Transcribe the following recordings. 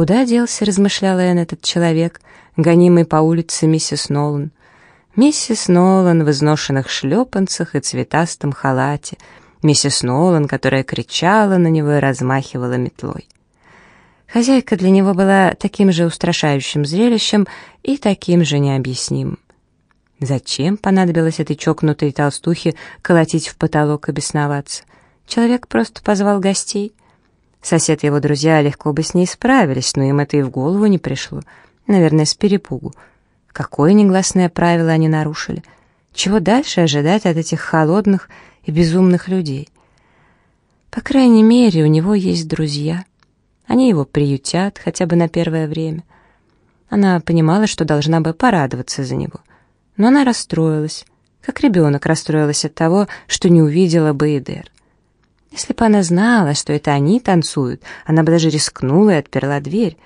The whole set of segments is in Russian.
Куда делся, размышляла Энн, этот человек, гонимый по улице миссис Нолан? Миссис Нолан в изношенных шлепанцах и цветастом халате. Миссис Нолан, которая кричала на него и размахивала метлой. Хозяйка для него была таким же устрашающим зрелищем и таким же необъяснимым. Зачем понадобилось этой чокнутой толстухе колотить в потолок и бесноваться? Человек просто позвал гостей. Сосед и его друзья легко бы с ней справились, но им это и в голову не пришло. Наверное, с перепугу. Какое негласное правило они нарушили? Чего дальше ожидать от этих холодных и безумных людей? По крайней мере, у него есть друзья. Они его приютят хотя бы на первое время. Она понимала, что должна бы порадоваться за него. Но она расстроилась, как ребенок расстроилась от того, что не увидела Бейдер. Если бы она знала, что это они танцуют, она бы даже рискнула и отперла дверь.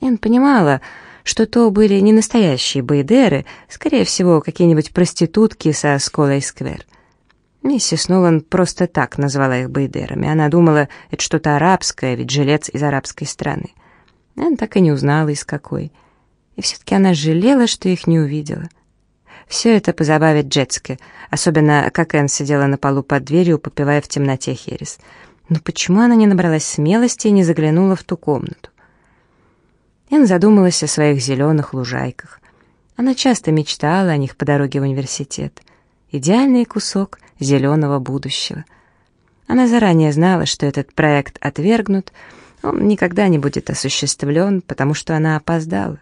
Эн понимала, что то были не настоящие бейдеры, скорее всего, какие-нибудь проститутки со Сколой Сквер. Миссис Нолан просто так назвала их бейдерами. Она думала, это что-то арабское, ведь жилец из арабской страны. Она так и не узнала, из какой. И все-таки она жалела, что их не увидела. Все это позабавит Джетске, особенно как Энн сидела на полу под дверью, попивая в темноте херес. Но почему она не набралась смелости и не заглянула в ту комнату? Энн задумалась о своих зеленых лужайках. Она часто мечтала о них по дороге в университет. Идеальный кусок зеленого будущего. Она заранее знала, что этот проект отвергнут, он никогда не будет осуществлен, потому что она опоздала.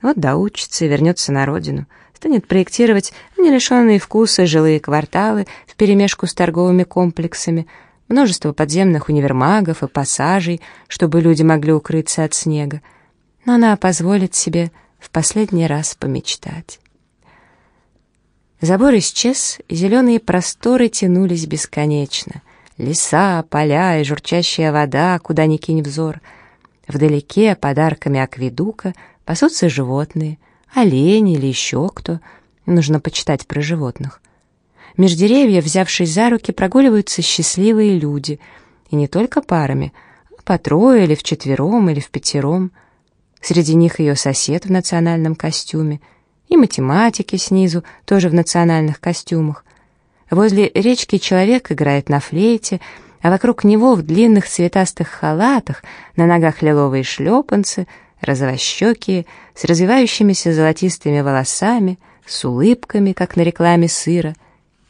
Вот доучится и вернется на родину, станет проектировать нелишенные вкуса жилые кварталы вперемешку с торговыми комплексами, множество подземных универмагов и пассажей, чтобы люди могли укрыться от снега, но она позволит себе в последний раз помечтать. Забор исчез, и зеленые просторы тянулись бесконечно. Леса, поля и журчащая вода, куда ни кинь взор. Вдалеке, подарками акведука, пасутся животные, олени или еще кто. Нужно почитать про животных. Меж деревьев, взявшись за руки, прогуливаются счастливые люди. И не только парами, а по трое или вчетвером или в пятером — Среди них ее сосед в национальном костюме, и математики снизу, тоже в национальных костюмах. Возле речки человек играет на флейте, а вокруг него в длинных цветастых халатах, на ногах лиловые шлепанцы, розовощекие, с развивающимися золотистыми волосами, с улыбками, как на рекламе сыра,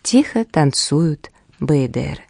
тихо танцуют бейдеры.